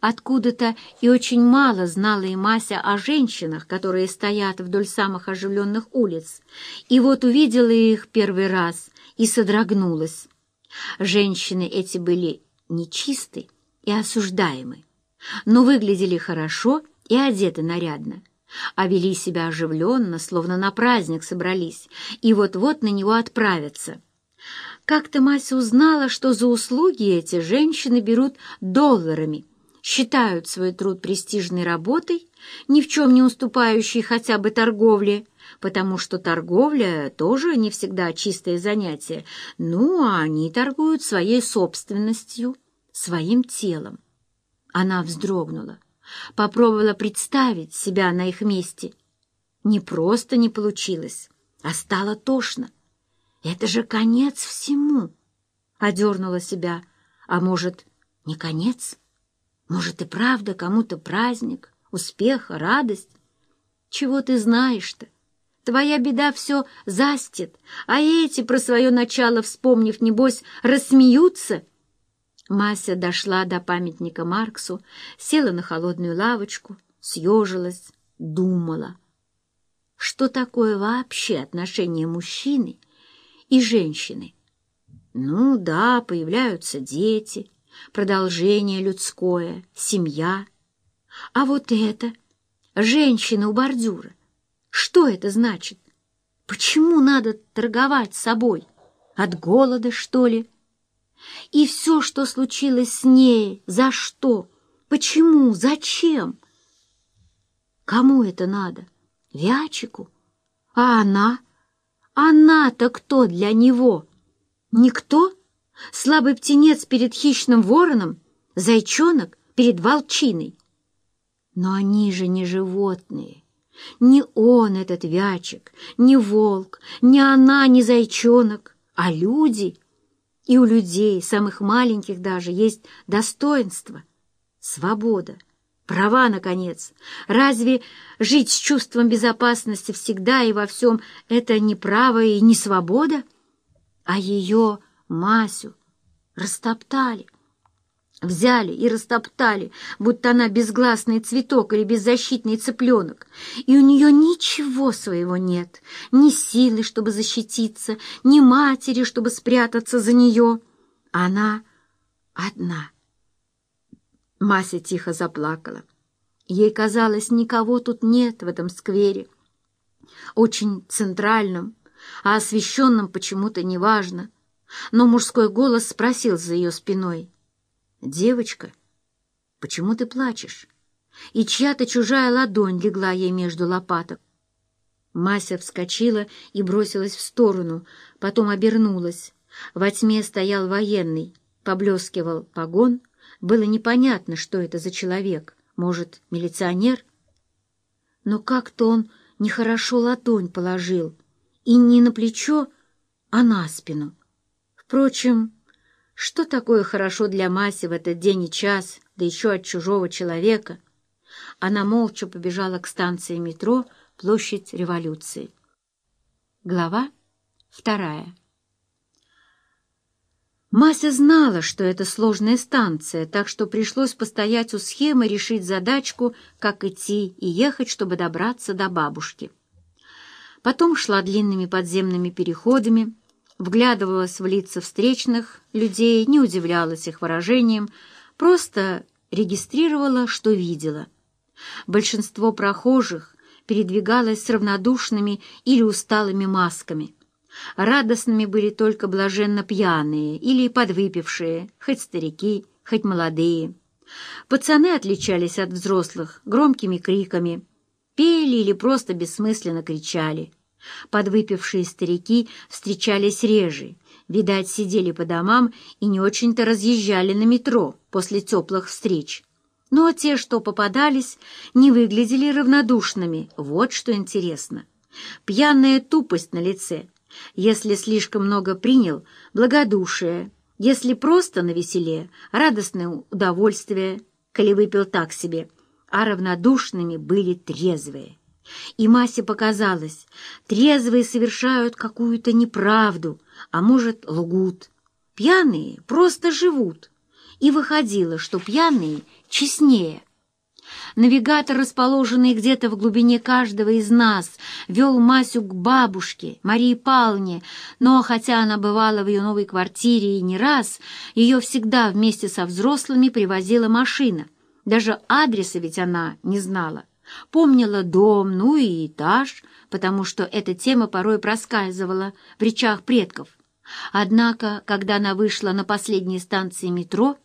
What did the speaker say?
Откуда-то и очень мало знала и Мася о женщинах, которые стоят вдоль самых оживленных улиц, и вот увидела их первый раз и содрогнулась. Женщины эти были нечисты и осуждаемы, но выглядели хорошо и одеты нарядно, а вели себя оживленно, словно на праздник собрались, и вот-вот на него отправятся. Как-то Мася узнала, что за услуги эти женщины берут долларами, считают свой труд престижной работой, ни в чем не уступающей хотя бы торговле, потому что торговля тоже не всегда чистое занятие, ну, а они торгуют своей собственностью, своим телом. Она вздрогнула, попробовала представить себя на их месте. Не просто не получилось, а стало тошно. Это же конец всему. Одернула себя. А может, не конец? Может, и правда кому-то праздник, успех, радость? Чего ты знаешь-то? Твоя беда все застит, а эти, про свое начало вспомнив, небось, рассмеются. Мася дошла до памятника Марксу, села на холодную лавочку, съежилась, думала. Что такое вообще отношение мужчины и женщины? Ну да, появляются дети, продолжение людское, семья. А вот это, женщина у бордюра, что это значит? Почему надо торговать собой? От голода, что ли? И все, что случилось с ней, за что? Почему? Зачем? Кому это надо? Вячику? А она? Она-то кто для него? Никто? Слабый птенец перед хищным вороном? Зайчонок перед волчиной? Но они же не животные. Не он, этот Вячик, не волк, не она, не зайчонок, а люди. И у людей, самых маленьких даже, есть достоинство, свобода, права, наконец. Разве жить с чувством безопасности всегда и во всем — это не право и не свобода? А ее, Масю, растоптали — Взяли и растоптали, будто она безгласный цветок или беззащитный цыпленок, и у нее ничего своего нет, ни силы, чтобы защититься, ни матери, чтобы спрятаться за нее. Она одна. Мася тихо заплакала. Ей казалось, никого тут нет в этом сквере, очень центральном, а освещенном почему-то неважно. Но мужской голос спросил за ее спиной — «Девочка, почему ты плачешь?» И чья-то чужая ладонь легла ей между лопаток. Мася вскочила и бросилась в сторону, потом обернулась. Во тьме стоял военный, поблескивал погон. Было непонятно, что это за человек. Может, милиционер? Но как-то он нехорошо ладонь положил. И не на плечо, а на спину. Впрочем, что такое хорошо для Маси в этот день и час, да еще от чужого человека? Она молча побежала к станции метро «Площадь революции». Глава вторая. Мася знала, что это сложная станция, так что пришлось постоять у схемы, решить задачку, как идти и ехать, чтобы добраться до бабушки. Потом шла длинными подземными переходами, вглядывалась в лица встречных людей, не удивлялась их выражением, просто регистрировала, что видела. Большинство прохожих передвигалось с равнодушными или усталыми масками. Радостными были только блаженно пьяные или подвыпившие, хоть старики, хоть молодые. Пацаны отличались от взрослых громкими криками, пели или просто бессмысленно кричали. Подвыпившие старики встречались реже, видать, сидели по домам и не очень-то разъезжали на метро после теплых встреч. Но те, что попадались, не выглядели равнодушными, вот что интересно. Пьяная тупость на лице, если слишком много принял, благодушие, если просто на веселе, радостное удовольствие, коли выпил так себе, а равнодушными были трезвые. И Масе показалось, трезвые совершают какую-то неправду, а может, лгут. Пьяные просто живут. И выходило, что пьяные честнее. Навигатор, расположенный где-то в глубине каждого из нас, вел Масю к бабушке, Марии Павловне, но хотя она бывала в ее новой квартире и не раз, ее всегда вместе со взрослыми привозила машина. Даже адреса ведь она не знала. Помнила дом, ну и этаж, потому что эта тема порой проскальзывала в речах предков. Однако, когда она вышла на последней станции метро,